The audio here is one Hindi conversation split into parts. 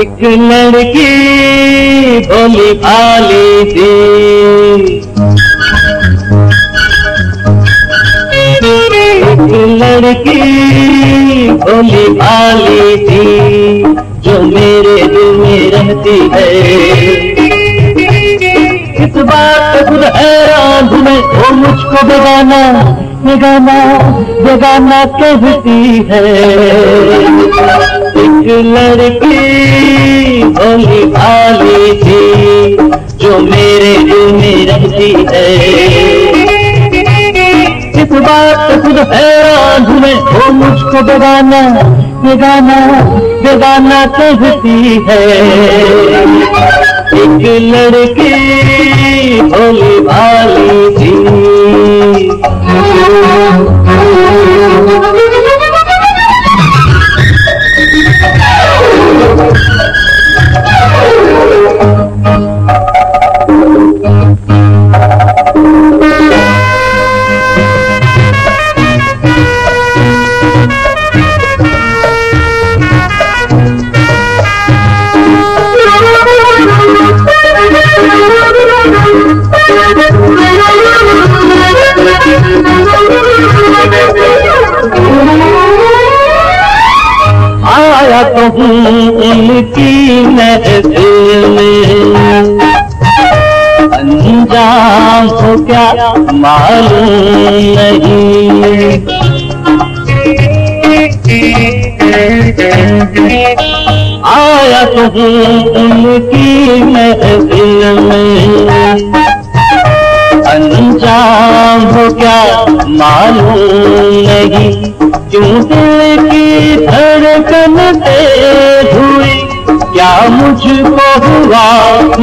एक लड़की भोली भाली थी एक लड़की भोली भाली थी जो मेरे दिल में रहती बात खुद हैरान मैं। वो मुझको बेगाना बेगाना बेगाना कहती है। एक लड़की भोली भाली थी जो मेरे दिल में रहती है। इस बात खुद हैरान मैं। वो मुझको बेगाना बेगाना बेगाना कहती है। एक लड़की भोली भाली थी आया तो हूँ उनकी महफिल में। अंजाम हो क्या मालूम नहीं। आया तो हूँ उनकी महफिल में। अंजाम हो क्या मालूम नहीं। क्यों दिल की तेज हुई, क्या मुझको हुआ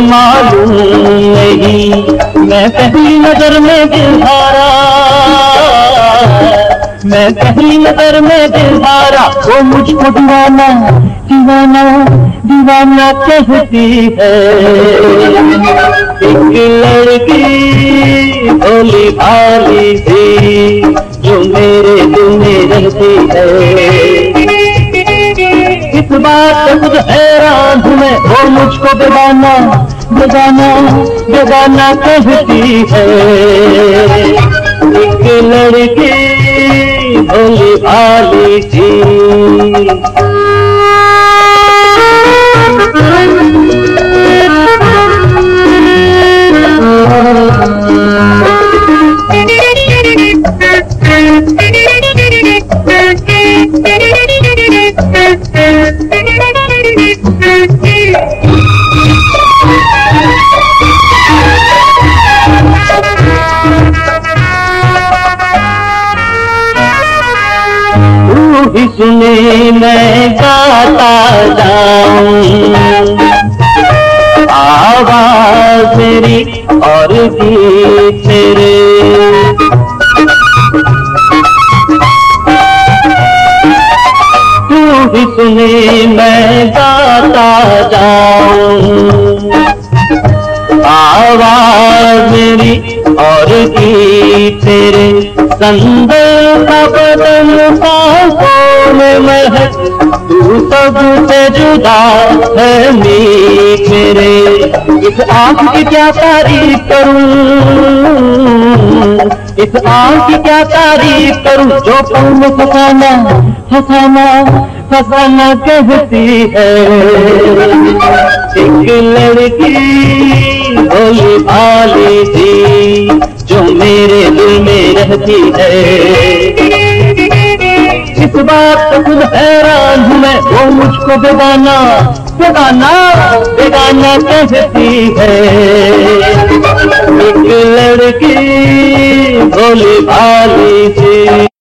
मालूम नहीं। मैं पहली नज़र में दिल हारा मैं पहली नज़र में दिल हारा वो मुझको दीवाना दीवाना दीवाना कहती है। एक लड़की भोली भाली थी जो मेरे दिल में रहती है। इस बात पे खुद हैरान हूँ मैं वो मुझको बेगाना बेगाना बेगाना कहती है। एक लड़की भोली भाली थी तू ही सुने मैं गाता जाऊँ। आवाज़ मेरी और गीत तेरे तू ही सुने मैं गाता जाऊँ? आवाज़ मेरी और गीत तेरे संदल तू सबसे जुदा है मेरे इस आँख की क्या तारीफ़ करूँ? इस आँख की क्या तारीफ़ करूँ? जो पल फसाना फसाना फसाना कहती है। एक लड़की भोली भाली थी। जो मेरे दिल में रहती है। इस बात पे खुद हैरान हूँ मैं, वो मुझको बेगाना बेगाना बेगाना कहती है। एक लड़की भोली भाली थी